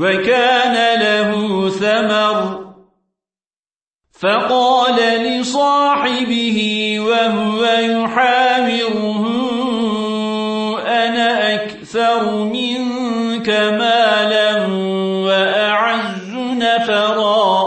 وكان له ثمر. فقال لصاحبه وهو يحامره أنا أكثر منك مالا وأعز نفرا.